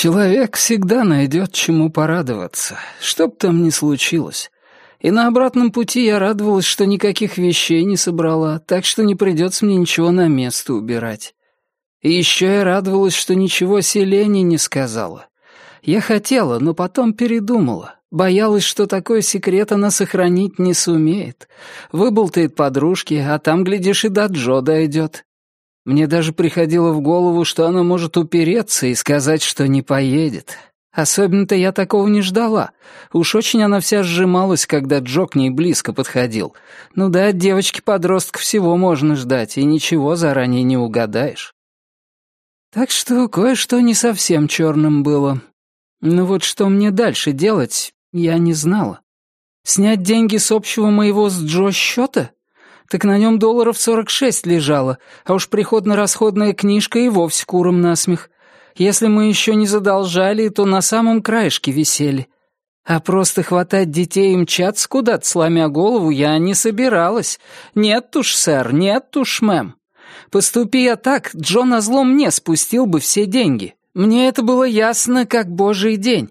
Человек всегда найдет чему порадоваться, что бы там ни случилось. И на обратном пути я радовалась, что никаких вещей не собрала, так что не придется мне ничего на место убирать. И еще я радовалась, что ничего Селене не сказала. Я хотела, но потом передумала. Боялась, что такой секрет она сохранить не сумеет. Выболтает подружки, а там, глядишь, и до Джо дойдет. Мне даже приходило в голову, что она может упереться и сказать, что не поедет. Особенно-то я такого не ждала. Уж очень она вся сжималась, когда Джо к ней близко подходил. Ну да, от девочки-подростка всего можно ждать, и ничего заранее не угадаешь. Так что кое-что не совсем черным было. Но вот что мне дальше делать, я не знала. Снять деньги с общего моего с Джо счета? Так на нем долларов сорок шесть лежало, а уж приходно-расходная книжка и вовсе куром насмех. Если мы еще не задолжали, то на самом краешке висели. А просто хватать детей и мчаться куда-то, сломя голову, я не собиралась. Нет уж, сэр, нет уж, мэм. Поступи я так, Джо назло мне спустил бы все деньги. Мне это было ясно, как божий день.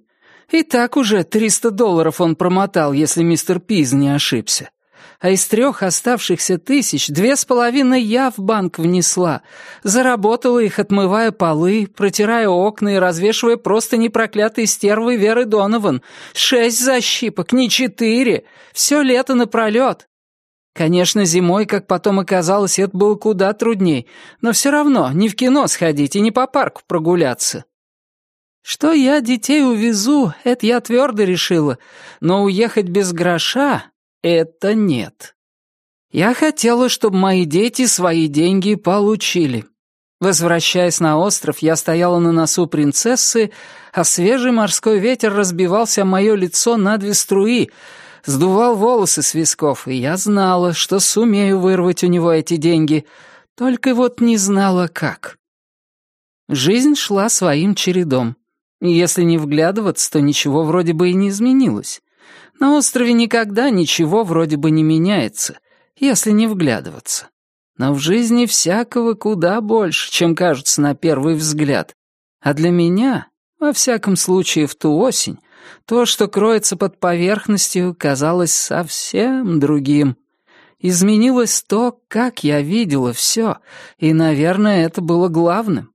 И так уже триста долларов он промотал, если мистер Пиз не ошибся а из трех оставшихся тысяч две с половиной я в банк внесла. Заработала их, отмывая полы, протирая окна и развешивая просто непроклятые стервы Веры Донован. Шесть защипок, не четыре. Все лето напролет. Конечно, зимой, как потом оказалось, это было куда трудней, но все равно не в кино сходить и не по парку прогуляться. Что я детей увезу, это я твердо решила, но уехать без гроша это нет. Я хотела, чтобы мои дети свои деньги получили. Возвращаясь на остров, я стояла на носу принцессы, а свежий морской ветер разбивался мое лицо на две струи, сдувал волосы с висков, и я знала, что сумею вырвать у него эти деньги, только вот не знала, как. Жизнь шла своим чередом. Если не вглядываться, то ничего вроде бы и не изменилось. На острове никогда ничего вроде бы не меняется, если не вглядываться. Но в жизни всякого куда больше, чем кажется на первый взгляд. А для меня, во всяком случае в ту осень, то, что кроется под поверхностью, казалось совсем другим. Изменилось то, как я видела все, и, наверное, это было главным.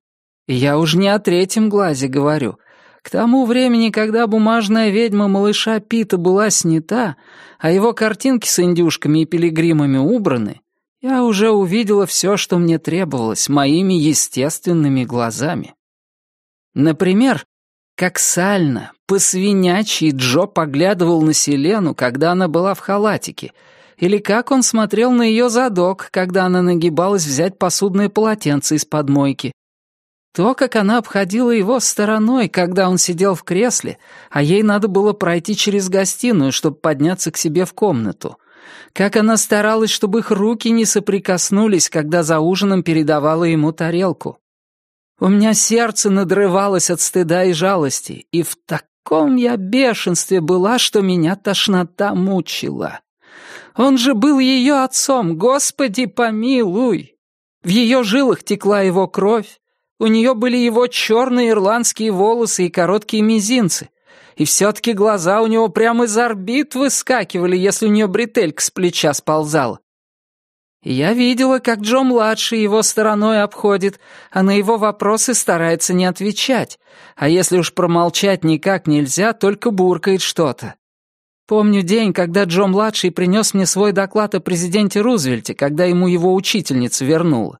Я уж не о третьем глазе говорю, к тому времени, когда бумажная ведьма малыша Пита была снята, а его картинки с индюшками и пилигримами убраны, я уже увидела все, что мне требовалось, моими естественными глазами. Например, как сально, по-свинячьи Джо поглядывал на Селену, когда она была в халатике, или как он смотрел на ее задок, когда она нагибалась взять посудное полотенце из подмойки, то, как она обходила его стороной, когда он сидел в кресле, а ей надо было пройти через гостиную, чтобы подняться к себе в комнату. Как она старалась, чтобы их руки не соприкоснулись, когда за ужином передавала ему тарелку. У меня сердце надрывалось от стыда и жалости, и в таком я бешенстве была, что меня тошнота мучила. Он же был ее отцом, Господи помилуй! В ее жилах текла его кровь, у нее были его черные ирландские волосы и короткие мизинцы. И все-таки глаза у него прямо из орбит выскакивали, если у нее бретелька с плеча сползала. я видела, как Джо-младший его стороной обходит, а на его вопросы старается не отвечать. А если уж промолчать никак нельзя, только буркает что-то. Помню день, когда Джо-младший принес мне свой доклад о президенте Рузвельте, когда ему его учительница вернула.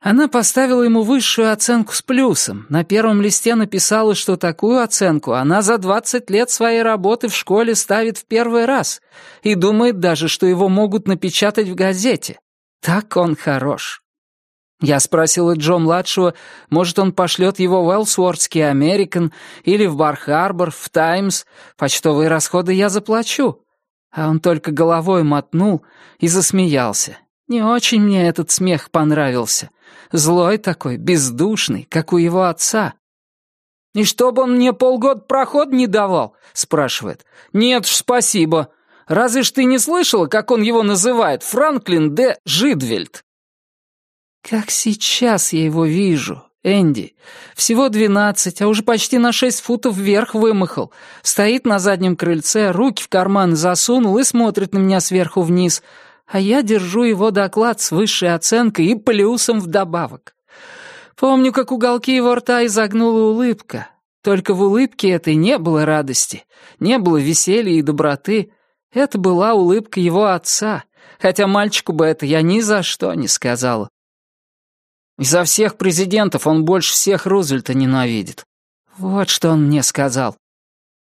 Она поставила ему высшую оценку с плюсом. На первом листе написала, что такую оценку она за 20 лет своей работы в школе ставит в первый раз и думает даже, что его могут напечатать в газете. Так он хорош. Я спросила Джо-младшего, может, он пошлет его в Элсуортский Американ или в Бар-Харбор, в Таймс. Почтовые расходы я заплачу. А он только головой мотнул и засмеялся. Не очень мне этот смех понравился. Злой такой, бездушный, как у его отца. «И чтобы он мне полгода проход не давал?» — спрашивает. «Нет ж, спасибо. Разве ж ты не слышала, как он его называет? Франклин де Жидвельд». Как сейчас я его вижу, Энди. Всего двенадцать, а уже почти на шесть футов вверх вымахал. Стоит на заднем крыльце, руки в карман засунул и смотрит на меня сверху вниз. А я держу его доклад с высшей оценкой и плюсом вдобавок. Помню, как уголки его рта изогнула улыбка. Только в улыбке этой не было радости, не было веселья и доброты. Это была улыбка его отца, хотя мальчику бы это я ни за что не сказала. Изо всех президентов он больше всех Рузвельта ненавидит. Вот что он мне сказал.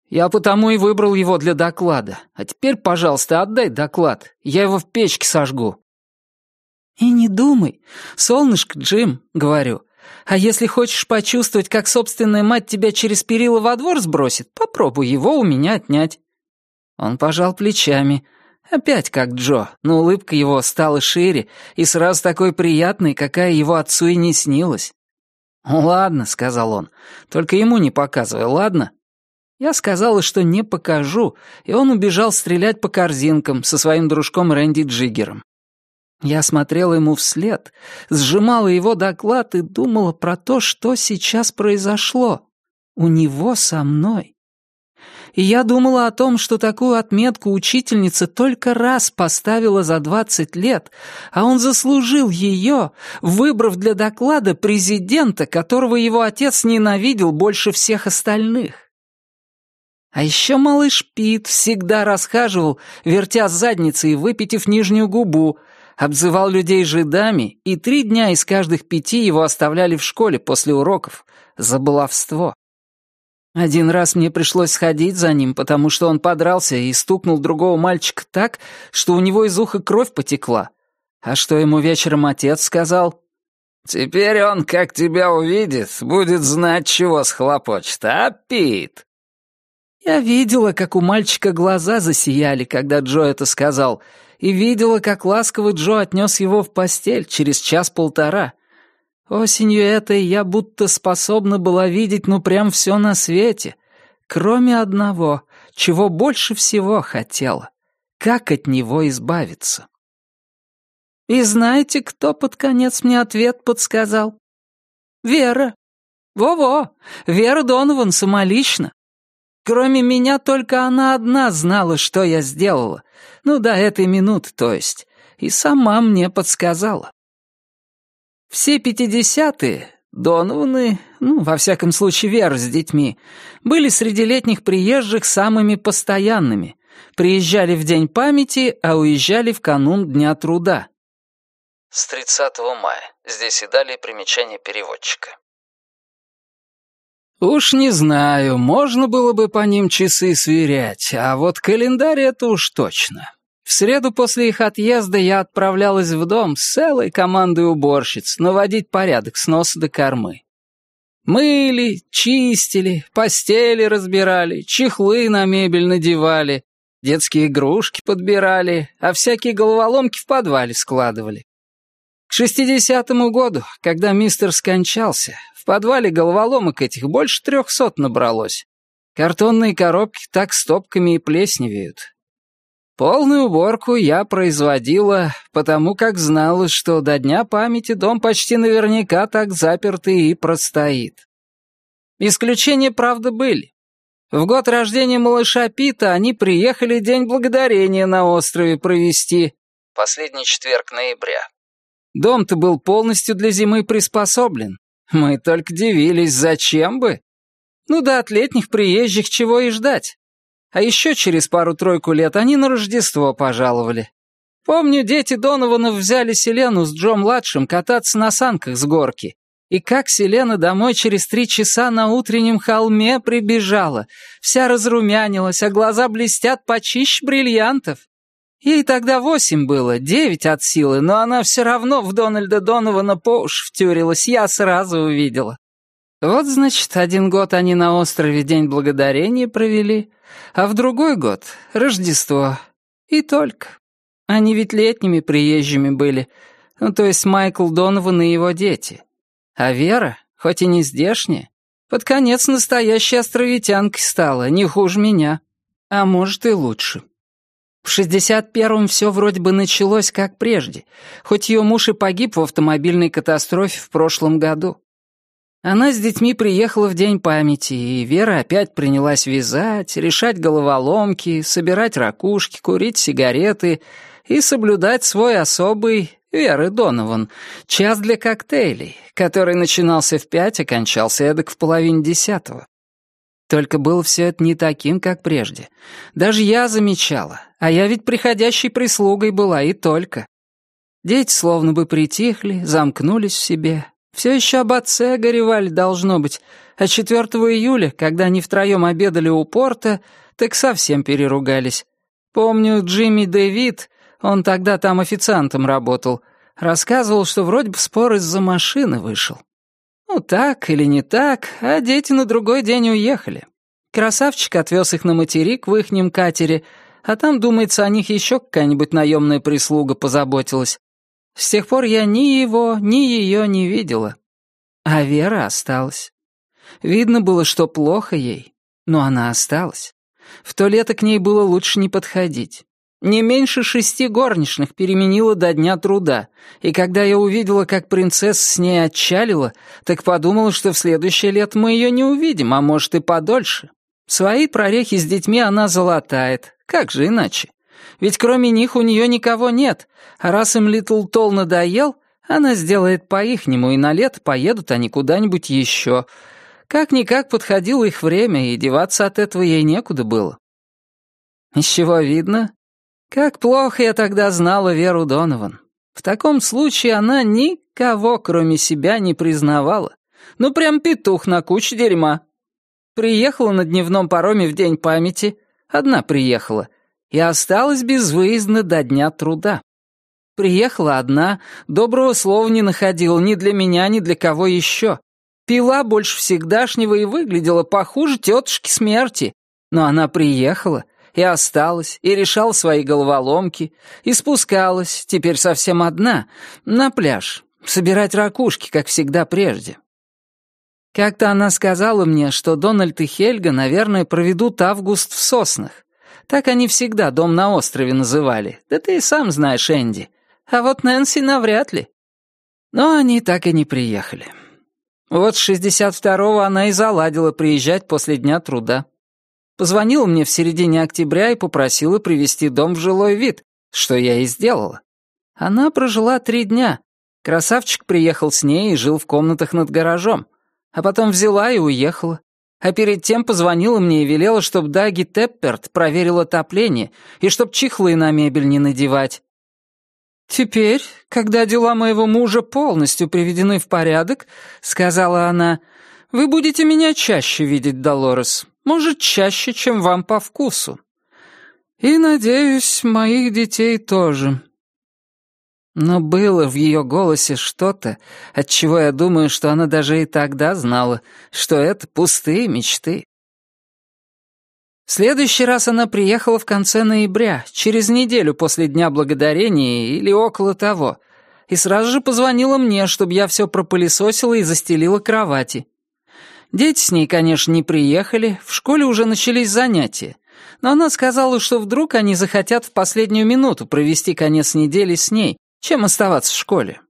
Я потому и выбрал его для доклада. А теперь, пожалуйста, отдай доклад. Я его в печке сожгу. И не думай. Солнышко, Джим, говорю. А если хочешь почувствовать, как собственная мать тебя через перила во двор сбросит, попробуй его у меня отнять. Он пожал плечами. Опять как Джо, но улыбка его стала шире и сразу такой приятной, какая его отцу и не снилась. «Ладно», — сказал он, — «только ему не показывай, ладно?» Я сказала, что не покажу, и он убежал стрелять по корзинкам со своим дружком Рэнди Джиггером. Я смотрела ему вслед, сжимала его доклад и думала про то, что сейчас произошло. У него со мной. И я думала о том, что такую отметку учительница только раз поставила за 20 лет, а он заслужил ее, выбрав для доклада президента, которого его отец ненавидел больше всех остальных. А еще малыш Пит всегда расхаживал, вертя задницей и выпитив нижнюю губу, обзывал людей жидами, и три дня из каждых пяти его оставляли в школе после уроков за баловство. Один раз мне пришлось сходить за ним, потому что он подрался и стукнул другого мальчика так, что у него из уха кровь потекла. А что ему вечером отец сказал? «Теперь он, как тебя увидит, будет знать, чего схлопочет, а, Пит?» Я видела, как у мальчика глаза засияли, когда Джо это сказал, и видела, как ласково Джо отнес его в постель через час-полтора. Осенью этой я будто способна была видеть ну прям все на свете, кроме одного, чего больше всего хотела — как от него избавиться. И знаете, кто под конец мне ответ подсказал? Вера. Во-во, Вера Донован самолично. Кроме меня только она одна знала, что я сделала. Ну, до этой минуты, то есть. И сама мне подсказала. Все пятидесятые, Донованы, ну, во всяком случае, Вера с детьми, были среди летних приезжих самыми постоянными. Приезжали в День памяти, а уезжали в канун Дня труда. С 30 мая. Здесь и далее примечание переводчика. Уж не знаю, можно было бы по ним часы сверять, а вот календарь это уж точно. В среду после их отъезда я отправлялась в дом с целой командой уборщиц наводить порядок с носа до кормы. Мыли, чистили, постели разбирали, чехлы на мебель надевали, детские игрушки подбирали, а всякие головоломки в подвале складывали. К шестидесятому году, когда мистер скончался, подвале головоломок этих больше трехсот набралось. Картонные коробки так стопками и плесневеют. Полную уборку я производила, потому как знала, что до Дня памяти дом почти наверняка так запертый и простоит. Исключения, правда, были. В год рождения малыша Пита они приехали День Благодарения на острове провести. Последний четверг ноября. Дом-то был полностью для зимы приспособлен. Мы только дивились, зачем бы? Ну да от летних приезжих чего и ждать. А еще через пару-тройку лет они на Рождество пожаловали. Помню, дети Донованов взяли Селену с Джо-младшим кататься на санках с горки. И как Селена домой через три часа на утреннем холме прибежала, вся разрумянилась, а глаза блестят почище бриллиантов. Ей тогда восемь было, девять от силы, но она все равно в Дональда Донована по уж втюрилась, я сразу увидела. Вот, значит, один год они на острове День Благодарения провели, а в другой год — Рождество. И только. Они ведь летними приезжими были, ну, то есть Майкл Донован и его дети. А Вера, хоть и не здешняя, под конец настоящей островитянкой стала, не хуже меня. А может и лучше. В 61-м все вроде бы началось как прежде, хоть ее муж и погиб в автомобильной катастрофе в прошлом году. Она с детьми приехала в День памяти, и Вера опять принялась вязать, решать головоломки, собирать ракушки, курить сигареты и соблюдать свой особый, Веры Донован, час для коктейлей, который начинался в пять, а кончался эдак в половине десятого. Только было все это не таким, как прежде. Даже я замечала, а я ведь приходящей прислугой была и только. Дети словно бы притихли, замкнулись в себе. Все еще об отце горевали, должно быть. А 4 июля, когда они втроем обедали у порта, так совсем переругались. Помню, Джимми Дэвид, он тогда там официантом работал, рассказывал, что вроде бы спор из-за машины вышел. Ну, так или не так, а дети на другой день уехали. Красавчик отвез их на материк в ихнем катере, а там, думается, о них еще какая-нибудь наемная прислуга позаботилась. С тех пор я ни его, ни ее не видела. А Вера осталась. Видно было, что плохо ей, но она осталась. В то лето к ней было лучше не подходить. Не меньше шести горничных переменила до дня труда, и когда я увидела, как принцесса с ней отчалила, так подумала, что в следующее лето мы ее не увидим, а может и подольше. Свои прорехи с детьми она залатает, как же иначе? Ведь кроме них у нее никого нет, а раз им Литл Тол надоел, она сделает по-ихнему, и на лето поедут они куда-нибудь еще. Как-никак подходило их время, и деваться от этого ей некуда было. Из чего видно? Как плохо я тогда знала Веру Донован. В таком случае она никого, кроме себя, не признавала. Ну, прям петух на куче дерьма. Приехала на дневном пароме в День памяти, одна приехала — и осталась безвыездно до дня труда. Приехала одна, доброго слова не находила ни для меня, ни для кого еще. Пила больше всегдашнего и выглядела похуже тетушки смерти. Но она приехала и осталась, и решала свои головоломки, и спускалась, теперь совсем одна, на пляж, собирать ракушки, как всегда прежде. Как-то она сказала мне, что Дональд и Хельга, наверное, проведут август в соснах, так они всегда дом на острове называли. Да ты и сам знаешь, Энди. А вот Нэнси навряд ли. Но они так и не приехали. Вот с 62-го она и заладила приезжать после дня труда. Позвонила мне в середине октября и попросила привести дом в жилой вид, что я и сделала. Она прожила три дня. Красавчик приехал с ней и жил в комнатах над гаражом. А потом взяла и уехала а перед тем позвонила мне и велела, чтобы Даги Тепперт проверил отопление и чтоб чехлы на мебель не надевать. «Теперь, когда дела моего мужа полностью приведены в порядок, — сказала она, — вы будете меня чаще видеть, Долорес, может, чаще, чем вам по вкусу. И, надеюсь, моих детей тоже». Но было в ее голосе что-то, от чего я думаю, что она даже и тогда знала, что это пустые мечты. В следующий раз она приехала в конце ноября, через неделю после Дня Благодарения или около того, и сразу же позвонила мне, чтобы я все пропылесосила и застелила кровати. Дети с ней, конечно, не приехали, в школе уже начались занятия, но она сказала, что вдруг они захотят в последнюю минуту провести конец недели с ней, чем оставаться в школе?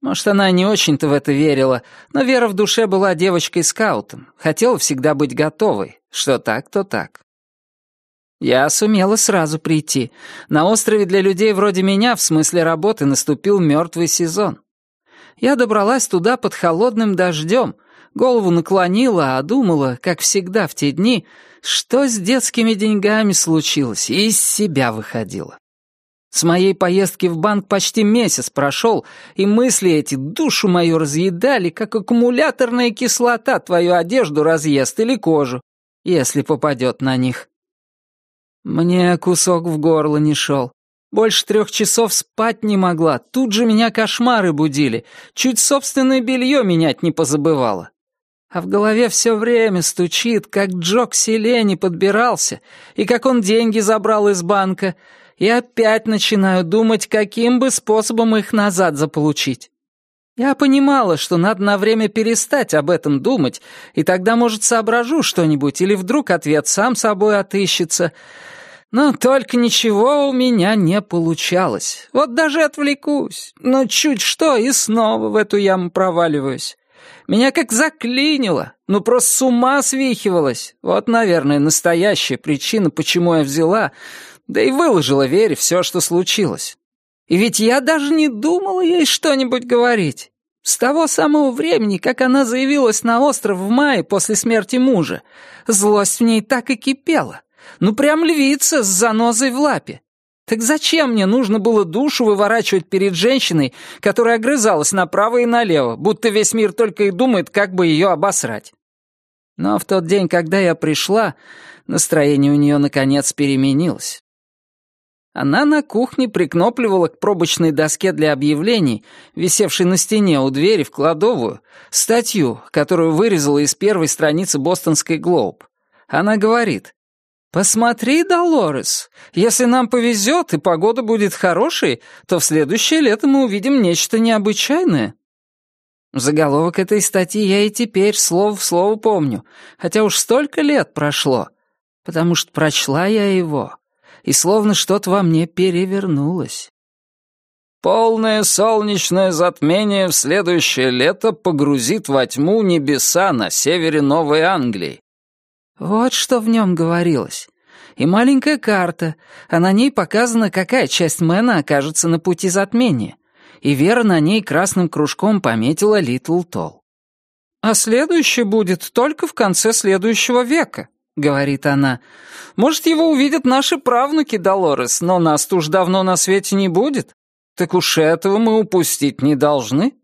Может, она не очень-то в это верила, но Вера в душе была девочкой-скаутом, хотела всегда быть готовой, что так, то так. Я сумела сразу прийти. На острове для людей вроде меня в смысле работы наступил мертвый сезон. Я добралась туда под холодным дождем, голову наклонила, а думала, как всегда в те дни, что с детскими деньгами случилось, и из себя выходила. С моей поездки в банк почти месяц прошел, и мысли эти душу мою разъедали, как аккумуляторная кислота твою одежду разъест или кожу, если попадет на них. Мне кусок в горло не шел. Больше трех часов спать не могла, тут же меня кошмары будили, чуть собственное белье менять не позабывала. А в голове все время стучит, как Джок Селени подбирался, и как он деньги забрал из банка, и опять начинаю думать, каким бы способом их назад заполучить. Я понимала, что надо на время перестать об этом думать, и тогда, может, соображу что-нибудь, или вдруг ответ сам собой отыщется. Но только ничего у меня не получалось. Вот даже отвлекусь, но чуть что и снова в эту яму проваливаюсь. Меня как заклинило, ну просто с ума свихивалась. Вот, наверное, настоящая причина, почему я взяла, да и выложила Вере все, что случилось. И ведь я даже не думала ей что-нибудь говорить. С того самого времени, как она заявилась на остров в мае после смерти мужа, злость в ней так и кипела. Ну прям львица с занозой в лапе. Так зачем мне нужно было душу выворачивать перед женщиной, которая огрызалась направо и налево, будто весь мир только и думает, как бы ее обосрать? Но в тот день, когда я пришла, настроение у нее наконец переменилось. Она на кухне прикнопливала к пробочной доске для объявлений, висевшей на стене у двери в кладовую, статью, которую вырезала из первой страницы бостонской «Глоуб». Она говорит, «Посмотри, Долорес, если нам повезет и погода будет хорошей, то в следующее лето мы увидим нечто необычайное». Заголовок этой статьи я и теперь слово в слово помню, хотя уж столько лет прошло, потому что прочла я его, и словно что-то во мне перевернулось. Полное солнечное затмение в следующее лето погрузит во тьму небеса на севере Новой Англии. Вот что в нем говорилось. И маленькая карта, а на ней показано, какая часть Мэна окажется на пути затмения. И Вера на ней красным кружком пометила Литл Толл. «А следующее будет только в конце следующего века», — говорит она. «Может, его увидят наши правнуки, Долорес, но нас-то уж давно на свете не будет. Так уж этого мы упустить не должны».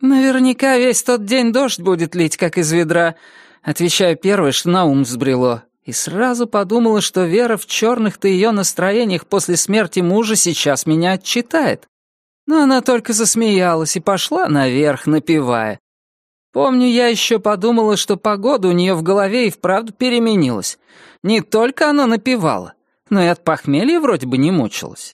«Наверняка весь тот день дождь будет лить, как из ведра», Отвечаю первое, что на ум взбрело. И сразу подумала, что Вера в черных-то ее настроениях после смерти мужа сейчас меня отчитает. Но она только засмеялась и пошла наверх, напевая. Помню, я еще подумала, что погода у нее в голове и вправду переменилась. Не только она напевала, но и от похмелья вроде бы не мучилась.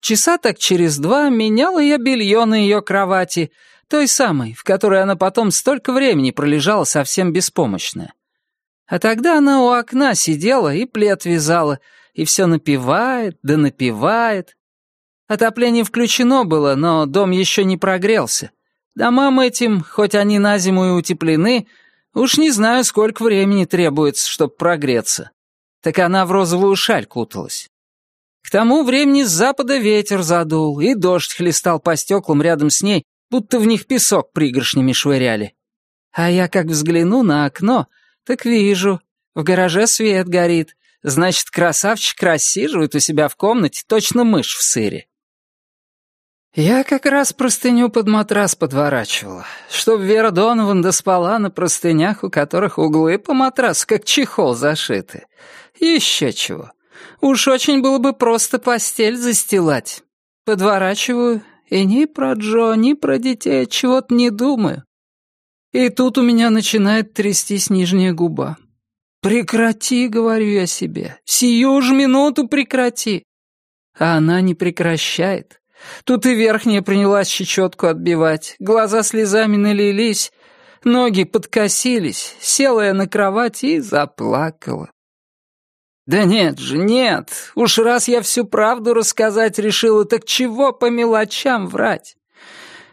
Часа так через два меняла я белье на ее кровати — той самой, в которой она потом столько времени пролежала совсем беспомощная. А тогда она у окна сидела и плед вязала, и все напевает, да напевает. Отопление включено было, но дом еще не прогрелся. Домам этим, хоть они на зиму и утеплены, уж не знаю, сколько времени требуется, чтобы прогреться. Так она в розовую шаль куталась. К тому времени с запада ветер задул, и дождь хлестал по стеклам рядом с ней, будто в них песок пригоршнями швыряли. А я как взгляну на окно, так вижу, в гараже свет горит, значит, красавчик рассиживает у себя в комнате, точно мышь в сыре. Я как раз простыню под матрас подворачивала, чтоб Вера Донован доспала на простынях, у которых углы по матрасу как чехол зашиты. Еще чего. Уж очень было бы просто постель застилать. Подворачиваю и ни про Джо, ни про детей чего-то не думаю. И тут у меня начинает трястись нижняя губа. «Прекрати», — говорю я себе, — «сию же минуту прекрати». А она не прекращает. Тут и верхняя принялась щечетку отбивать, глаза слезами налились, ноги подкосились, села я на кровать и заплакала. «Да нет же, нет. Уж раз я всю правду рассказать решила, так чего по мелочам врать?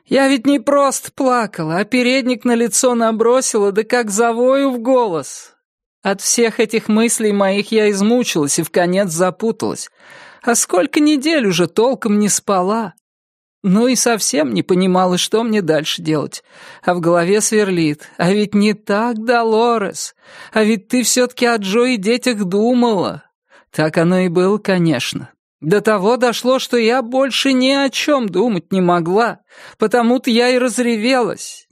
Я ведь не просто плакала, а передник на лицо набросила, да как завою в голос. От всех этих мыслей моих я измучилась и в конец запуталась. А сколько недель уже толком не спала. Ну и совсем не понимала, что мне дальше делать. А в голове сверлит. А ведь не так, Долорес. А ведь ты все-таки о Джо и детях думала. Так оно и было, конечно. До того дошло, что я больше ни о чем думать не могла. Потому-то я и разревелась.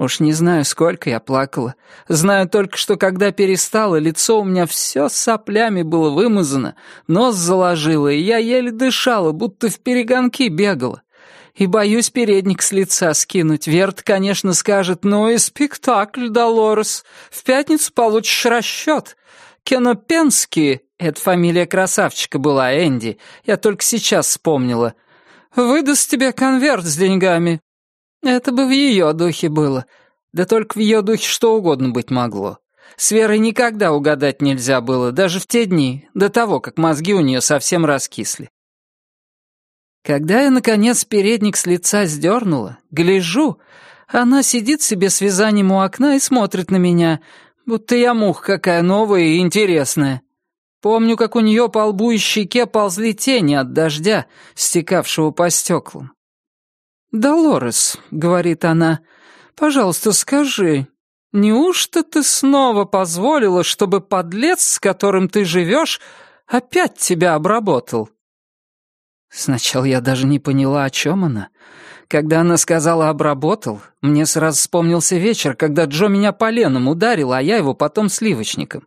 Уж не знаю, сколько я плакала. Знаю только, что когда перестала, лицо у меня все соплями было вымазано, нос заложило, и я еле дышала, будто в перегонки бегала. И боюсь передник с лица скинуть. Верт, конечно, скажет, ну и спектакль, Долорес. В пятницу получишь расчет. Кенопенский, это фамилия красавчика была, Энди, я только сейчас вспомнила, выдаст тебе конверт с деньгами. Это бы в ее духе было. Да только в ее духе что угодно быть могло. С Верой никогда угадать нельзя было, даже в те дни, до того, как мозги у нее совсем раскисли. Когда я, наконец, передник с лица сдернула, гляжу, она сидит себе с вязанием у окна и смотрит на меня, будто я мух какая новая и интересная. Помню, как у нее по лбу и щеке ползли тени от дождя, стекавшего по стеклам. «Долорес», — говорит она, — «пожалуйста, скажи, неужто ты снова позволила, чтобы подлец, с которым ты живешь, опять тебя обработал?» Сначала я даже не поняла, о чем она. Когда она сказала «обработал», мне сразу вспомнился вечер, когда Джо меня поленом ударил, а я его потом сливочником.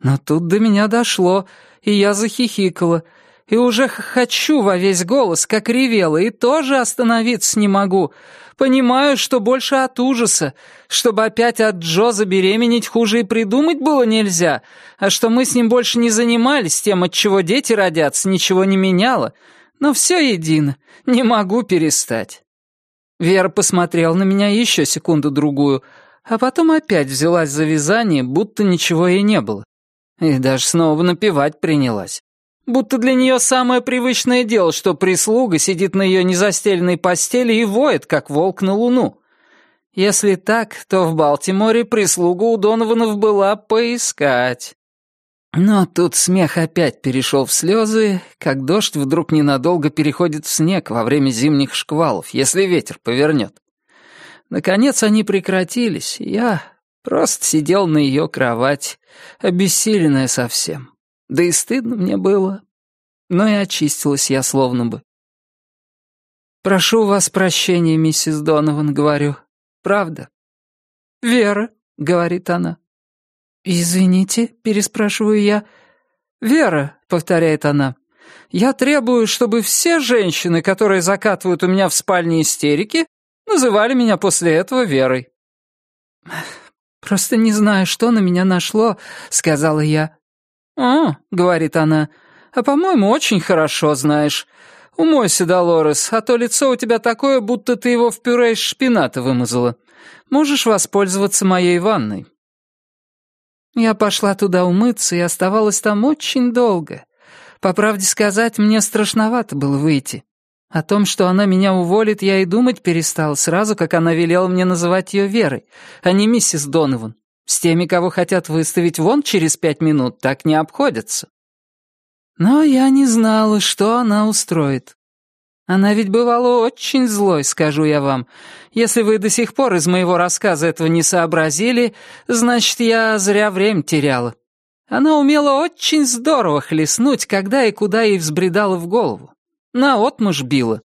Но тут до меня дошло, и я захихикала, и уже хочу во весь голос, как ревела, и тоже остановиться не могу. Понимаю, что больше от ужаса, чтобы опять от Джо забеременеть хуже и придумать было нельзя, а что мы с ним больше не занимались тем, от чего дети родятся, ничего не меняло, но все едино, не могу перестать. Вера посмотрела на меня еще секунду-другую, а потом опять взялась за вязание, будто ничего ей не было. И даже снова напевать принялась. Будто для нее самое привычное дело, что прислуга сидит на ее незастеленной постели и воет, как волк на луну. Если так, то в Балтиморе прислугу у Донованов была поискать. Но тут смех опять перешел в слезы, как дождь вдруг ненадолго переходит в снег во время зимних шквалов, если ветер повернет. Наконец они прекратились, и я просто сидел на ее кровать, обессиленная совсем. Да и стыдно мне было. Но и очистилась я словно бы. «Прошу вас прощения, миссис Донован», — говорю. «Правда?» «Вера», — говорит она. «Извините», — переспрашиваю я. «Вера», — повторяет она, — «я требую, чтобы все женщины, которые закатывают у меня в спальне истерики, называли меня после этого Верой». «Просто не знаю, что на меня нашло», — сказала я. «А», — говорит она, — «а, по-моему, очень хорошо знаешь. Умойся, Долорес, а то лицо у тебя такое, будто ты его в пюре из шпината вымазала. Можешь воспользоваться моей ванной». Я пошла туда умыться и оставалась там очень долго. По правде сказать, мне страшновато было выйти. О том, что она меня уволит, я и думать перестал сразу, как она велела мне называть ее Верой, а не миссис Донован. С теми, кого хотят выставить вон через пять минут, так не обходятся. Но я не знала, что она устроит. Она ведь бывала очень злой, скажу я вам. Если вы до сих пор из моего рассказа этого не сообразили, значит, я зря время теряла. Она умела очень здорово хлестнуть, когда и куда ей взбредала в голову. Наотмашь била.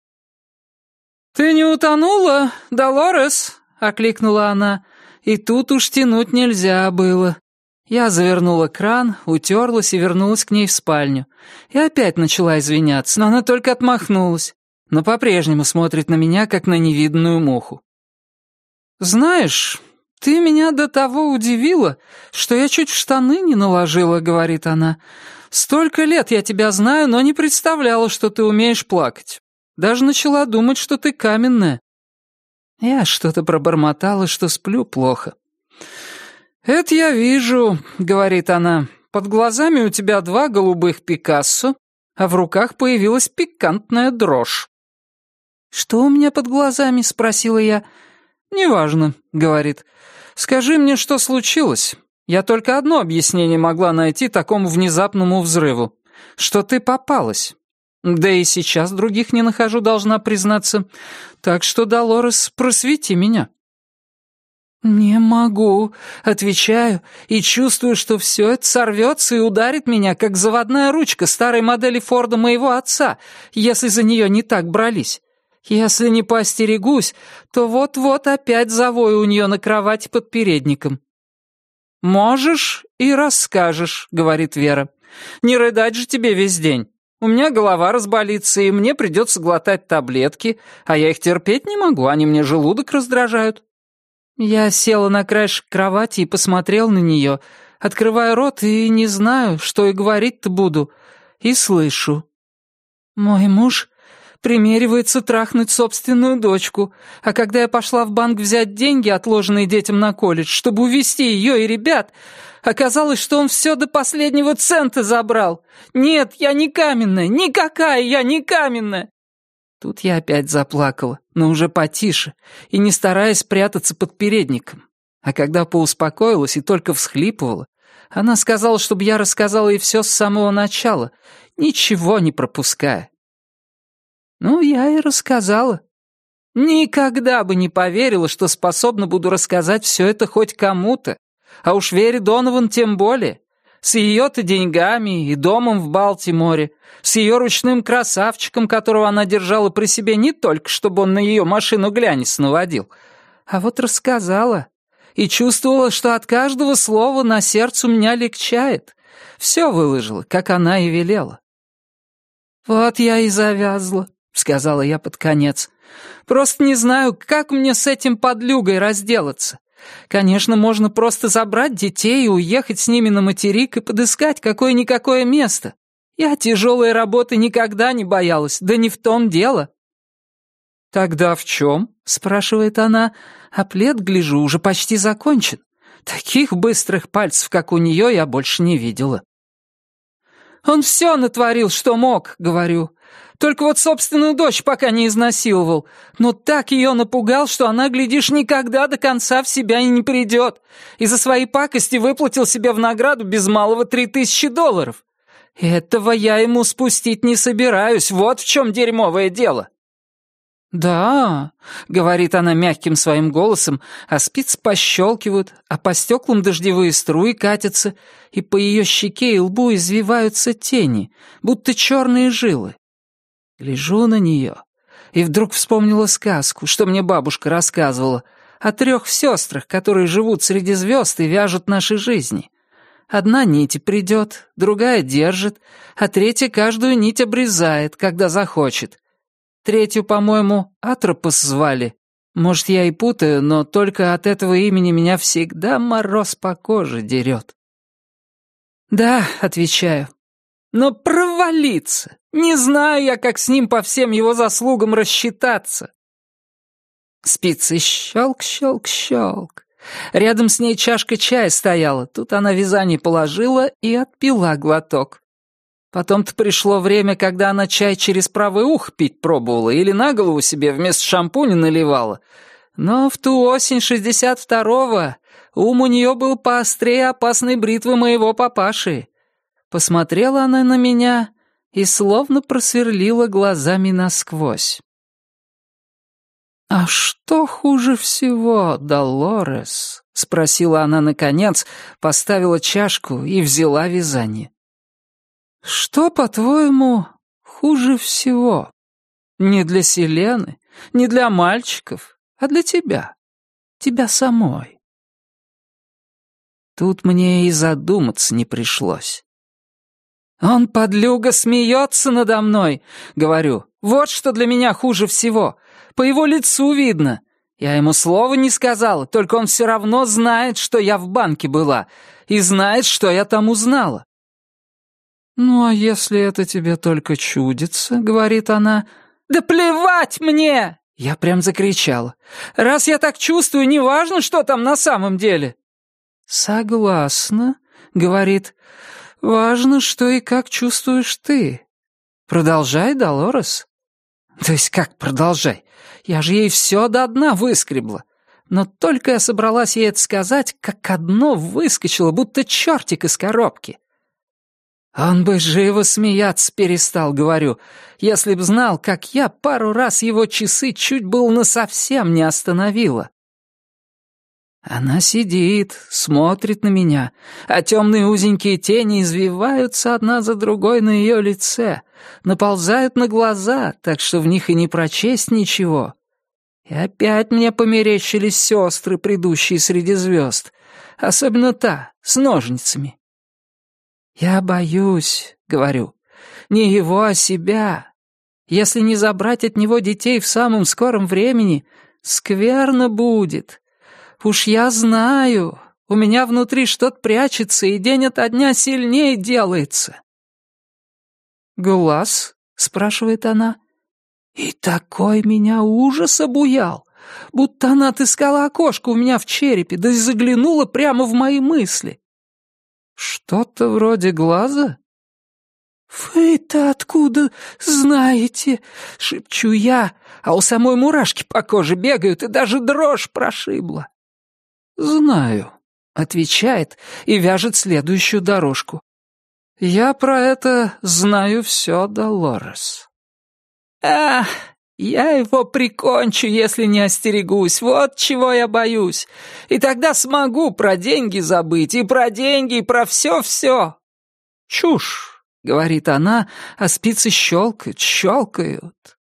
«Ты не утонула, Долорес?» — окликнула она. И тут уж тянуть нельзя было. Я завернула кран, утерлась и вернулась к ней в спальню. И опять начала извиняться, но она только отмахнулась но по-прежнему смотрит на меня, как на невиданную муху. «Знаешь, ты меня до того удивила, что я чуть в штаны не наложила», — говорит она. «Столько лет я тебя знаю, но не представляла, что ты умеешь плакать. Даже начала думать, что ты каменная». Я что-то пробормотала, что сплю плохо. «Это я вижу», — говорит она. «Под глазами у тебя два голубых Пикассо, а в руках появилась пикантная дрожь. «Что у меня под глазами?» — спросила я. «Неважно», — говорит. «Скажи мне, что случилось. Я только одно объяснение могла найти такому внезапному взрыву. Что ты попалась. Да и сейчас других не нахожу, должна признаться. Так что, Долорес, просвети меня». «Не могу», — отвечаю, и чувствую, что все это сорвется и ударит меня, как заводная ручка старой модели Форда моего отца, если за нее не так брались. Если не поостерегусь, то вот-вот опять завою у нее на кровати под передником. «Можешь и расскажешь», — говорит Вера. «Не рыдать же тебе весь день. У меня голова разболится, и мне придется глотать таблетки, а я их терпеть не могу, они мне желудок раздражают». Я села на краешек кровати и посмотрел на нее, открывая рот, и не знаю, что и говорить-то буду, и слышу. «Мой муж примеривается трахнуть собственную дочку, а когда я пошла в банк взять деньги, отложенные детям на колледж, чтобы увезти ее и ребят, оказалось, что он все до последнего цента забрал. Нет, я не каменная, никакая я не каменная. Тут я опять заплакала, но уже потише, и не стараясь прятаться под передником. А когда поуспокоилась и только всхлипывала, она сказала, чтобы я рассказала ей все с самого начала, ничего не пропуская. Ну, я и рассказала. Никогда бы не поверила, что способна буду рассказать все это хоть кому-то, а уж Вере Донован тем более. С ее-то деньгами и домом в Балтиморе, с ее ручным красавчиком, которого она держала при себе не только, чтобы он на ее машину глянец наводил, а вот рассказала. И чувствовала, что от каждого слова на сердце у меня легчает. Все выложила, как она и велела. «Вот я и завязла», — сказала я под конец. «Просто не знаю, как мне с этим подлюгой разделаться. Конечно, можно просто забрать детей и уехать с ними на материк и подыскать какое-никакое место. Я тяжелой работы никогда не боялась, да не в том дело». «Тогда в чем?» — спрашивает она, а плед, гляжу, уже почти закончен. Таких быстрых пальцев, как у нее, я больше не видела. «Он все натворил, что мог», — говорю. Только вот собственную дочь пока не изнасиловал. Но так ее напугал, что она, глядишь, никогда до конца в себя и не придет. И за свои пакости выплатил себе в награду без малого три тысячи долларов. Этого я ему спустить не собираюсь, вот в чем дерьмовое дело. «Да», — говорит она мягким своим голосом, а спицы пощелкивают, а по стеклам дождевые струи катятся, и по ее щеке и лбу извиваются тени, будто черные жилы. Гляжу на нее и вдруг вспомнила сказку, что мне бабушка рассказывала, о трех сестрах, которые живут среди звезд и вяжут наши жизни. Одна нить придет, другая держит, а третья каждую нить обрезает, когда захочет. Третью, по-моему, Атропос звали. Может, я и путаю, но только от этого имени меня всегда мороз по коже дерет. «Да», — отвечаю, — «но провалиться! Не знаю я, как с ним по всем его заслугам рассчитаться. Спицы щелк-щелк-щелк. Рядом с ней чашка чая стояла. Тут она вязание положила и отпила глоток. Потом-то пришло время, когда она чай через правый ух пить пробовала или на голову себе вместо шампуня наливала. Но в ту осень шестьдесят второго ум у нее был поострее опасной бритвы моего папаши. Посмотрела она на меня и словно просверлила глазами насквозь. «А что хуже всего, Долорес?» — спросила она наконец, поставила чашку и взяла вязание. «Что, по-твоему, хуже всего? Не для Селены, не для мальчиков, а для тебя, тебя самой?» Тут мне и задуматься не пришлось. «Он, подлюга, смеется надо мной!» — говорю. «Вот что для меня хуже всего. По его лицу видно. Я ему слова не сказала, только он все равно знает, что я в банке была, и знает, что я там узнала». «Ну, а если это тебе только чудится?» — говорит она. «Да плевать мне!» Я прям закричала. «Раз я так чувствую, неважно, что там на самом деле». «Согласна», — говорит. Важно, что и как чувствуешь ты. Продолжай, Долорес. То есть как продолжай? Я же ей все до дна выскребла. Но только я собралась ей это сказать, как одно выскочило, будто чертик из коробки. Он бы живо смеяться перестал, говорю, если б знал, как я пару раз его часы чуть был насовсем не остановила. Она сидит, смотрит на меня, а темные узенькие тени извиваются одна за другой на ее лице, наползают на глаза, так что в них и не прочесть ничего. И опять мне померещились сестры, предыдущие среди звезд, особенно та, с ножницами. «Я боюсь», — говорю, — «не его, а себя. Если не забрать от него детей в самом скором времени, скверно будет». Уж я знаю, у меня внутри что-то прячется, и день ото дня сильнее делается. «Глаз?» — спрашивает она. И такой меня ужас обуял, будто она отыскала окошко у меня в черепе, да и заглянула прямо в мои мысли. «Что-то вроде глаза?» «Вы-то откуда знаете?» — шепчу я, а у самой мурашки по коже бегают и даже дрожь прошибла. «Знаю», — отвечает и вяжет следующую дорожку. «Я про это знаю все, Долорес». «Ах, я его прикончу, если не остерегусь, вот чего я боюсь. И тогда смогу про деньги забыть, и про деньги, и про все-все». «Чушь!» — говорит она, а спицы щелкают, щелкают.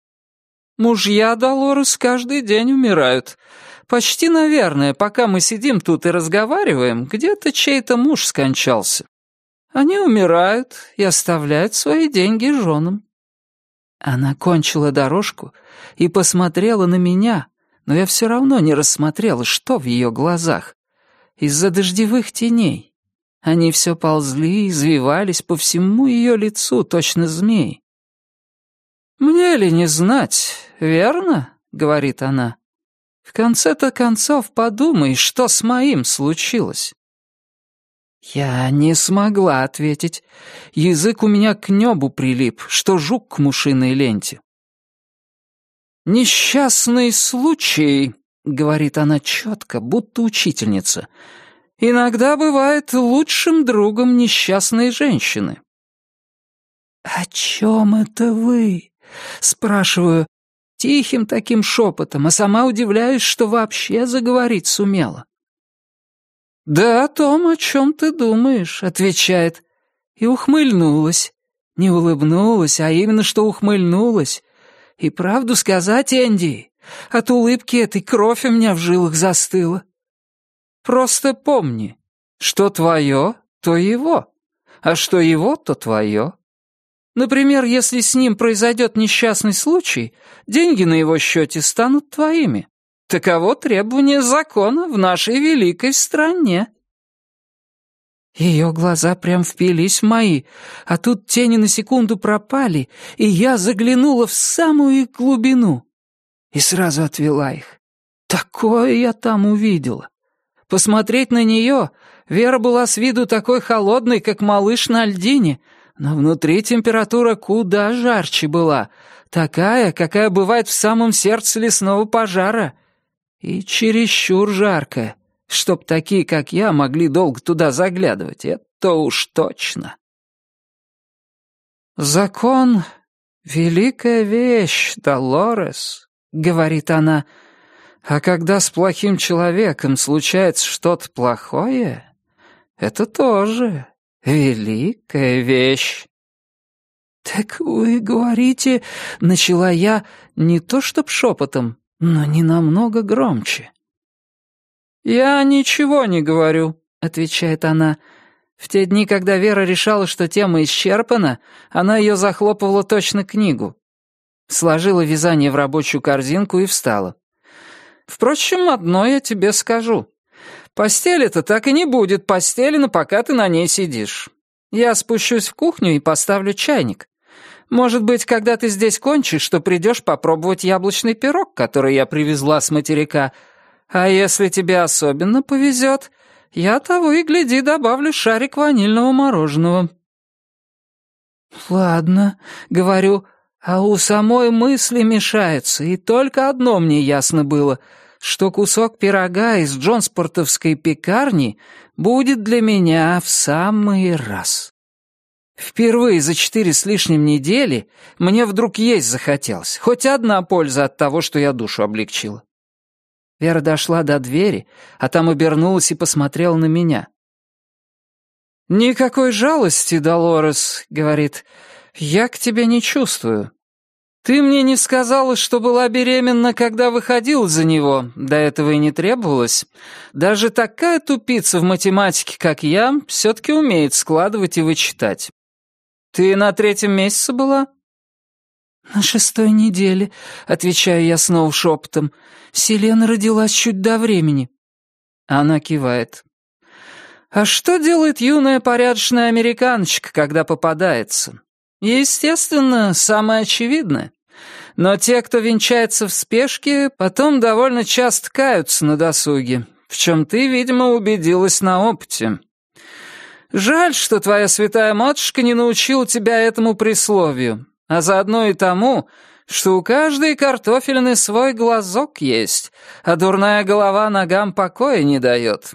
Мужья Долорес каждый день умирают. Почти, наверное, пока мы сидим тут и разговариваем, где-то чей-то муж скончался. Они умирают и оставляют свои деньги женам. Она кончила дорожку и посмотрела на меня, но я все равно не рассмотрела, что в ее глазах. Из-за дождевых теней. Они все ползли извивались по всему ее лицу, точно змеи. «Мне ли не знать, верно?» — говорит она. «В конце-то концов подумай, что с моим случилось». Я не смогла ответить. Язык у меня к небу прилип, что жук к мушиной ленте. «Несчастный случай», — говорит она четко, будто учительница, — иногда бывает лучшим другом несчастной женщины. «О чем это вы?» — спрашиваю тихим таким шепотом, а сама удивляюсь, что вообще заговорить сумела. «Да о том, о чем ты думаешь», — отвечает, и ухмыльнулась. Не улыбнулась, а именно что ухмыльнулась. И правду сказать, Энди, от улыбки этой кровь у меня в жилах застыла. Просто помни, что твое, то его, а что его, то твое. Например, если с ним произойдет несчастный случай, деньги на его счете станут твоими. Таково требование закона в нашей великой стране. Ее глаза прям впились в мои, а тут тени на секунду пропали, и я заглянула в самую их глубину. И сразу отвела их. Такое я там увидела. Посмотреть на нее, Вера была с виду такой холодной, как малыш на льдине, но внутри температура куда жарче была, такая, какая бывает в самом сердце лесного пожара. И чересчур жаркая, чтоб такие, как я, могли долго туда заглядывать, это уж точно. «Закон — великая вещь, Долорес», — говорит она, — а когда с плохим человеком случается что-то плохое, это тоже великая вещь. «Так вы говорите...» — начала я не то чтоб шепотом, но не намного громче. «Я ничего не говорю», — отвечает она. В те дни, когда Вера решала, что тема исчерпана, она ее захлопывала точно книгу. Сложила вязание в рабочую корзинку и встала. Впрочем, одно я тебе скажу. Постели-то так и не будет постелена, пока ты на ней сидишь. Я спущусь в кухню и поставлю чайник. Может быть, когда ты здесь кончишь, что придешь попробовать яблочный пирог, который я привезла с материка. А если тебе особенно повезет, я того и гляди добавлю шарик ванильного мороженого». «Ладно», — говорю, — а у самой мысли мешаются, и только одно мне ясно было, что кусок пирога из Джонспортовской пекарни будет для меня в самый раз. Впервые за четыре с лишним недели мне вдруг есть захотелось, хоть одна польза от того, что я душу облегчила. Вера дошла до двери, а там обернулась и посмотрела на меня. «Никакой жалости, Долорес», — говорит, — «я к тебе не чувствую. «Ты мне не сказала, что была беременна, когда выходил за него. До этого и не требовалось. Даже такая тупица в математике, как я, все-таки умеет складывать и вычитать. Ты на третьем месяце была?» «На шестой неделе», — отвечаю я снова шепотом. «Селена родилась чуть до времени». Она кивает. «А что делает юная порядочная американочка, когда попадается?» Естественно, самое очевидное. Но те, кто венчается в спешке, потом довольно часто каются на досуге, в чем ты, видимо, убедилась на опыте. Жаль, что твоя святая матушка не научила тебя этому присловию, а заодно и тому, что у каждой картофелины свой глазок есть, а дурная голова ногам покоя не дает.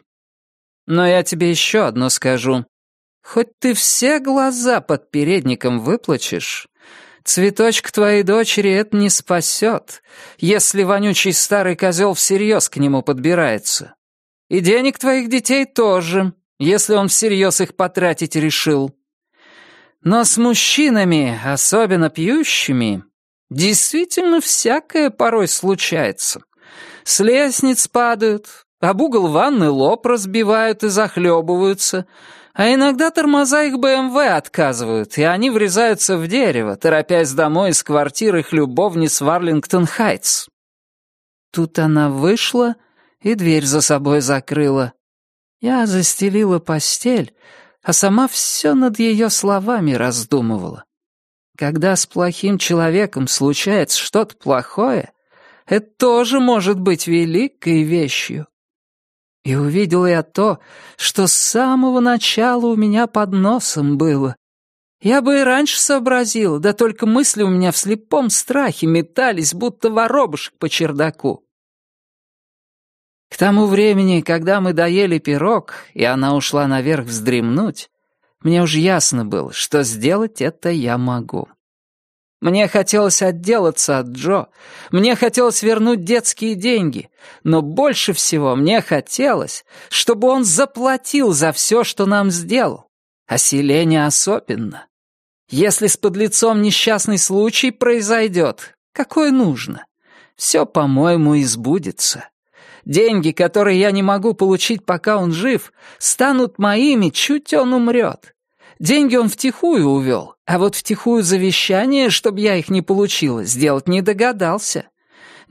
Но я тебе еще одно скажу. Хоть ты все глаза под передником выплачешь, цветочек твоей дочери это не спасет, если вонючий старый козел всерьез к нему подбирается. И денег твоих детей тоже, если он всерьез их потратить решил. Но с мужчинами, особенно пьющими, Действительно, всякое порой случается. С лестниц падают, об угол ванны лоб разбивают и захлебываются, а иногда тормоза их БМВ отказывают, и они врезаются в дерево, торопясь домой из квартиры их любовниц в Арлингтон-Хайтс. Тут она вышла и дверь за собой закрыла. Я застелила постель, а сама все над ее словами раздумывала. Когда с плохим человеком случается что-то плохое, это тоже может быть великой вещью. И увидел я то, что с самого начала у меня под носом было. Я бы и раньше сообразил, да только мысли у меня в слепом страхе метались, будто воробушек по чердаку. К тому времени, когда мы доели пирог, и она ушла наверх вздремнуть, мне уж ясно было, что сделать это я могу. Мне хотелось отделаться от Джо, мне хотелось вернуть детские деньги, но больше всего мне хотелось, чтобы он заплатил за все, что нам сделал, а Селене особенно. Если с подлецом несчастный случай произойдет, какой нужно, все, по-моему, избудется. Деньги, которые я не могу получить, пока он жив, станут моими, чуть он умрет. Деньги он втихую увел, а вот втихую завещание, чтобы я их не получила, сделать не догадался.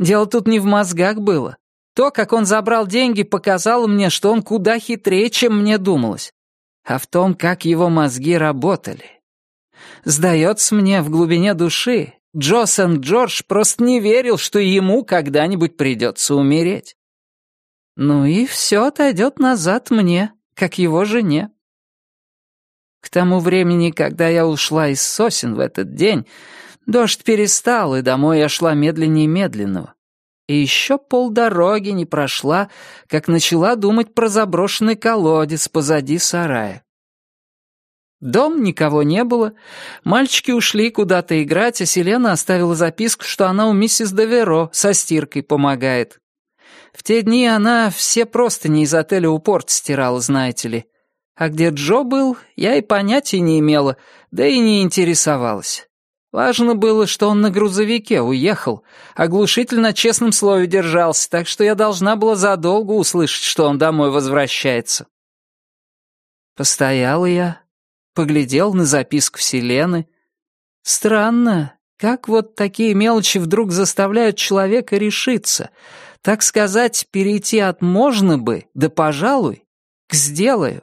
Дело тут не в мозгах было. То, как он забрал деньги, показало мне, что он куда хитрее, чем мне думалось. А в том, как его мозги работали. Сдается мне, в глубине души, Джо Сент-Джордж просто не верил, что ему когда-нибудь придется умереть. Ну и все отойдет назад мне, как его жене. К тому времени, когда я ушла из сосен в этот день, дождь перестал, и домой я шла медленнее медленного. И еще полдороги не прошла, как начала думать про заброшенный колодец позади сарая. Дом никого не было, мальчики ушли куда-то играть, а Селена оставила записку, что она у миссис Доверо со стиркой помогает. В те дни она все просто не из отеля Упорт стирала, знаете ли. А где Джо был, я и понятия не имела, да и не интересовалась. Важно было, что он на грузовике уехал, оглушительно на честном слове держался, так что я должна была задолго услышать, что он домой возвращается. Постоял я, поглядел на записку Вселены. Странно, как вот такие мелочи вдруг заставляют человека решиться, так сказать, перейти от «можно бы» да «пожалуй» к «сделаю».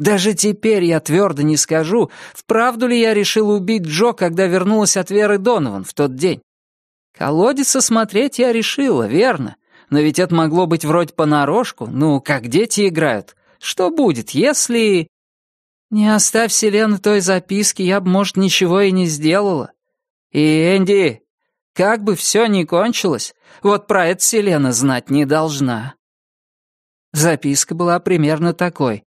Даже теперь я твердо не скажу, вправду ли я решил убить Джо, когда вернулась от Веры Донован в тот день. Колодец осмотреть я решила, верно. Но ведь это могло быть вроде понарошку, ну, как дети играют. Что будет, если... Не оставь Селены той записки, я бы, может, ничего и не сделала. И, Энди, как бы все ни кончилось, вот про это Селена знать не должна. Записка была примерно такой.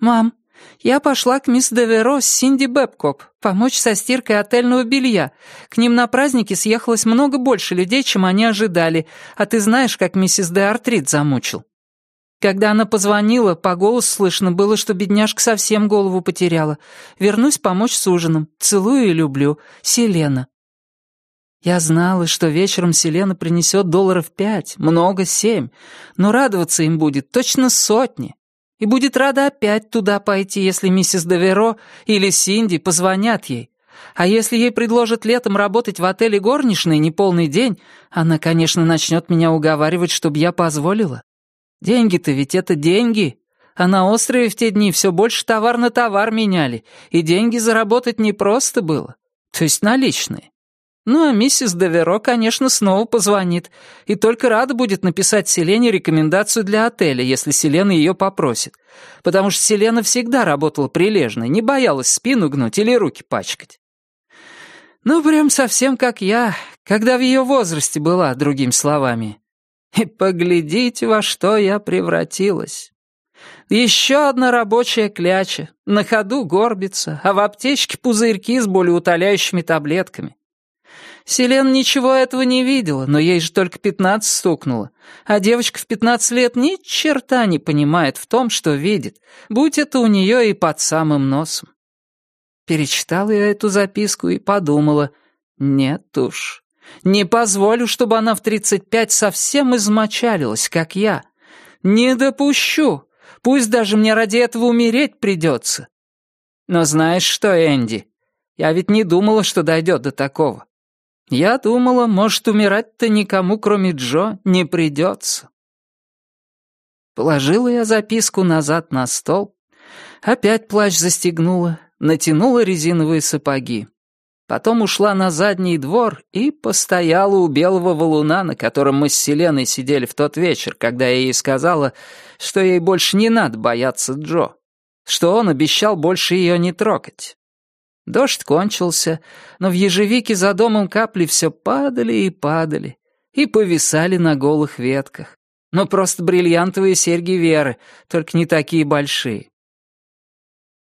«Мам, я пошла к мисс Деверо с Синди Бэбкоп помочь со стиркой отельного белья. К ним на празднике съехалось много больше людей, чем они ожидали, а ты знаешь, как миссис Де Артрит замучил». Когда она позвонила, по голосу слышно было, что бедняжка совсем голову потеряла. «Вернусь помочь с ужином. Целую и люблю. Селена». Я знала, что вечером Селена принесет долларов пять, много семь, но радоваться им будет точно сотни и будет рада опять туда пойти, если миссис Деверо или Синди позвонят ей. А если ей предложат летом работать в отеле горничной неполный день, она, конечно, начнет меня уговаривать, чтобы я позволила. Деньги-то ведь это деньги. А на острове в те дни все больше товар на товар меняли, и деньги заработать непросто было. То есть наличные. Ну, а миссис Деверо, конечно, снова позвонит, и только рада будет написать Селене рекомендацию для отеля, если Селена ее попросит. Потому что Селена всегда работала прилежно, не боялась спину гнуть или руки пачкать. Ну, прям совсем как я, когда в ее возрасте была, другими словами. И поглядите, во что я превратилась. Еще одна рабочая кляча, на ходу горбится, а в аптечке пузырьки с болеутоляющими таблетками. Селен ничего этого не видела, но ей же только пятнадцать стукнуло, а девочка в пятнадцать лет ни черта не понимает в том, что видит, будь это у нее и под самым носом. Перечитала я эту записку и подумала, нет уж, не позволю, чтобы она в тридцать пять совсем измочалилась, как я. Не допущу, пусть даже мне ради этого умереть придется. Но знаешь что, Энди, я ведь не думала, что дойдет до такого. Я думала, может, умирать-то никому, кроме Джо, не придется. Положила я записку назад на стол, опять плащ застегнула, натянула резиновые сапоги. Потом ушла на задний двор и постояла у белого валуна, на котором мы с Селеной сидели в тот вечер, когда я ей сказала, что ей больше не надо бояться Джо, что он обещал больше ее не трогать. Дождь кончился, но в ежевике за домом капли все падали и падали, и повисали на голых ветках. Но просто бриллиантовые серьги Веры, только не такие большие.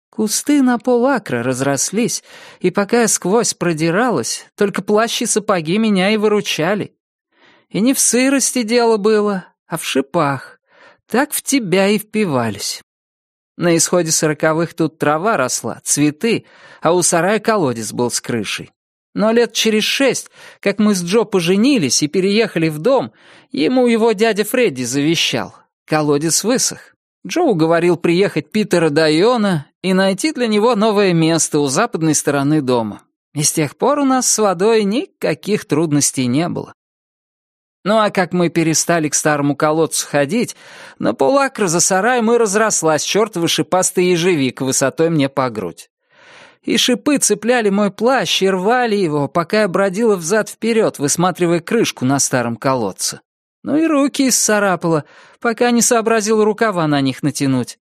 Кусты на полакра разрослись, и пока я сквозь продиралась, только плащ и сапоги меня и выручали. И не в сырости дело было, а в шипах. Так в тебя и впивались. На исходе сороковых тут трава росла, цветы, а у сарая колодец был с крышей. Но лет через шесть, как мы с Джо поженились и переехали в дом, ему его дядя Фредди завещал. Колодец высох. Джо уговорил приехать Питера Дайона и найти для него новое место у западной стороны дома. И с тех пор у нас с водой никаких трудностей не было. Ну а как мы перестали к старому колодцу ходить, на полакра за сараем и разрослась чертова шипастая ежевика высотой мне по грудь. И шипы цепляли мой плащ и рвали его, пока я бродила взад-вперед, высматривая крышку на старом колодце. Ну и руки исцарапала, пока не сообразил рукава на них натянуть.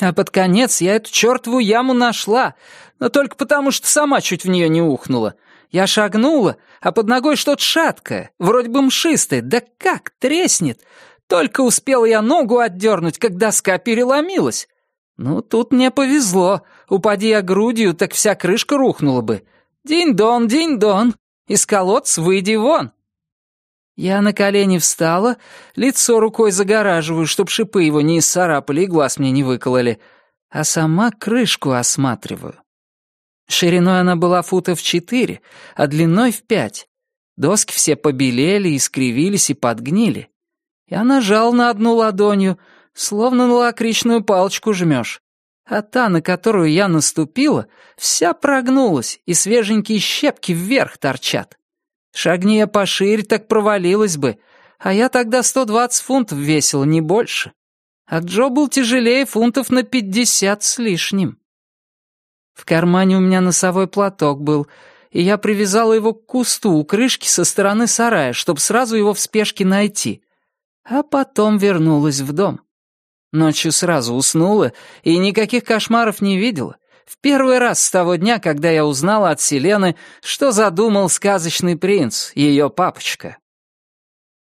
А под конец я эту чертову яму нашла, но только потому, что сама чуть в нее не ухнула. Я шагнула, а под ногой что-то шаткое, вроде бы мшистое. Да как, треснет! Только успела я ногу отдернуть, как доска переломилась. Ну, тут мне повезло. Упади я грудью, так вся крышка рухнула бы. Динь-дон, динь-дон. Из колодца выйди вон. Я на колени встала, лицо рукой загораживаю, чтоб шипы его не исцарапали и глаз мне не выкололи, а сама крышку осматриваю. Шириной она была футов четыре, а длиной в пять. Доски все побелели, искривились и подгнили. Я нажал на одну ладонью, словно на лакричную палочку жмешь. А та, на которую я наступила, вся прогнулась, и свеженькие щепки вверх торчат. Шагни я пошире, так провалилась бы, а я тогда сто двадцать фунтов весила, не больше. А Джо был тяжелее фунтов на пятьдесят с лишним. В кармане у меня носовой платок был, и я привязала его к кусту у крышки со стороны сарая, чтобы сразу его в спешке найти. А потом вернулась в дом. Ночью сразу уснула и никаких кошмаров не видела. В первый раз с того дня, когда я узнала от Селены, что задумал сказочный принц, ее папочка.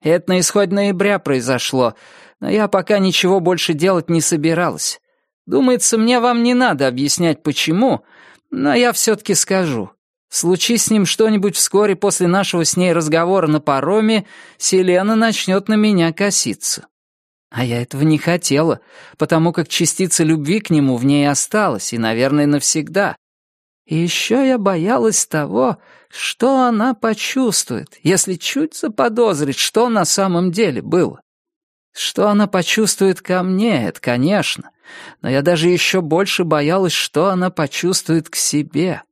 Это на исходе ноября произошло, но я пока ничего больше делать не собиралась. Думается, мне вам не надо объяснять, почему, но я все-таки скажу. Случись с ним что-нибудь вскоре после нашего с ней разговора на пароме, Селена начнет на меня коситься. А я этого не хотела, потому как частица любви к нему в ней осталась, и, наверное, навсегда. И еще я боялась того, что она почувствует, если чуть заподозрит, что на самом деле было. Что она почувствует ко мне, это конечно, но я даже еще больше боялась, что она почувствует к себе.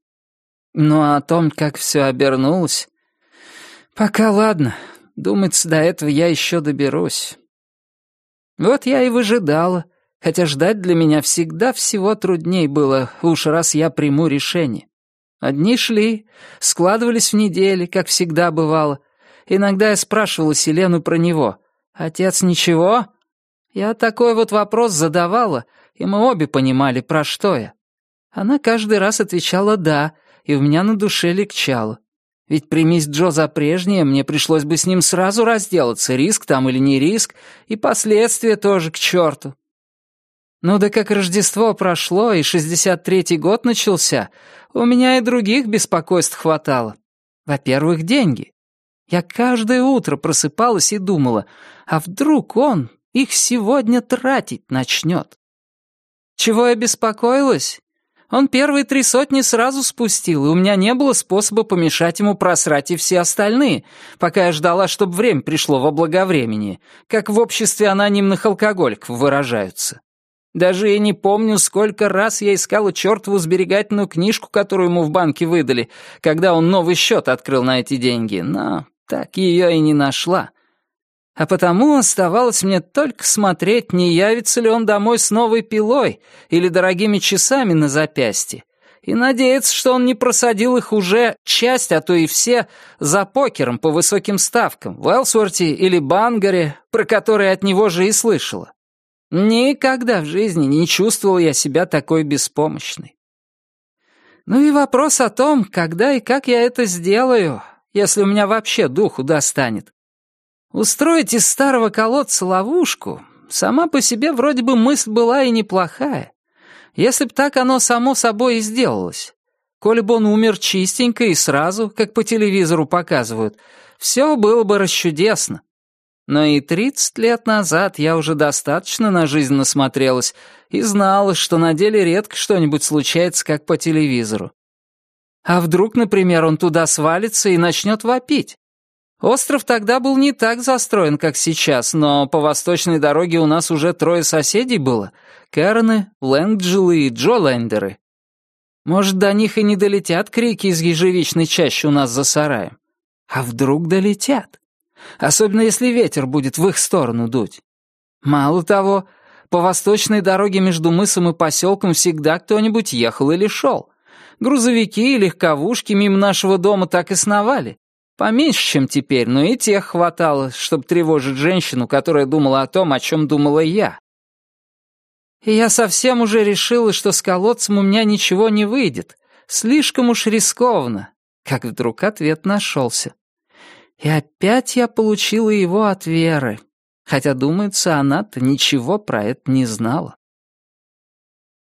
Ну а о том, как все обернулось... Пока ладно, думается, до этого я еще доберусь. Вот я и выжидала, хотя ждать для меня всегда всего трудней было, уж раз я приму решение. Одни шли, складывались в недели, как всегда бывало. Иногда я спрашивала Селену про него. «Отец ничего?» Я такой вот вопрос задавала, и мы обе понимали, про что я. Она каждый раз отвечала «да», и у меня на душе легчало. Ведь примись Джо за прежнее, мне пришлось бы с ним сразу разделаться, риск там или не риск, и последствия тоже к черту. Ну да как Рождество прошло, и 63-й год начался, у меня и других беспокойств хватало. Во-первых, деньги. Я каждое утро просыпалась и думала, а вдруг он их сегодня тратить начнет? Чего я беспокоилась? Он первые три сотни сразу спустил, и у меня не было способа помешать ему просрать и все остальные, пока я ждала, чтобы время пришло во благовремени, как в обществе анонимных алкоголиков выражаются. Даже я не помню, сколько раз я искала чертову сберегательную книжку, которую ему в банке выдали, когда он новый счет открыл на эти деньги, но так ее и не нашла. А потому оставалось мне только смотреть, не явится ли он домой с новой пилой или дорогими часами на запястье, и надеяться, что он не просадил их уже часть, а то и все, за покером по высоким ставкам в Элсворте или Бангаре, про которые от него же и слышала. Никогда в жизни не чувствовал я себя такой беспомощной. Ну и вопрос о том, когда и как я это сделаю, если у меня вообще духу достанет. Устроить из старого колодца ловушку сама по себе вроде бы мысль была и неплохая. Если б так оно само собой и сделалось. Коли бы он умер чистенько и сразу, как по телевизору показывают, все было бы расчудесно. Но и тридцать лет назад я уже достаточно на жизнь насмотрелась и знала, что на деле редко что-нибудь случается, как по телевизору. А вдруг, например, он туда свалится и начнет вопить? Остров тогда был не так застроен, как сейчас, но по восточной дороге у нас уже трое соседей было — Кэроны, Лэнгджилы и Джо Лендеры. Может, до них и не долетят крики из ежевичной чащи у нас за сараем. А вдруг долетят? Особенно если ветер будет в их сторону дуть. Мало того, по восточной дороге между мысом и поселком всегда кто-нибудь ехал или шел. Грузовики и легковушки мимо нашего дома так и сновали. Поменьше, чем теперь, но и тех хватало, чтобы тревожить женщину, которая думала о том, о чем думала я. И я совсем уже решила, что с колодцем у меня ничего не выйдет. Слишком уж рискованно. Как вдруг ответ нашелся. И опять я получила его от Веры. Хотя, думается, она-то ничего про это не знала.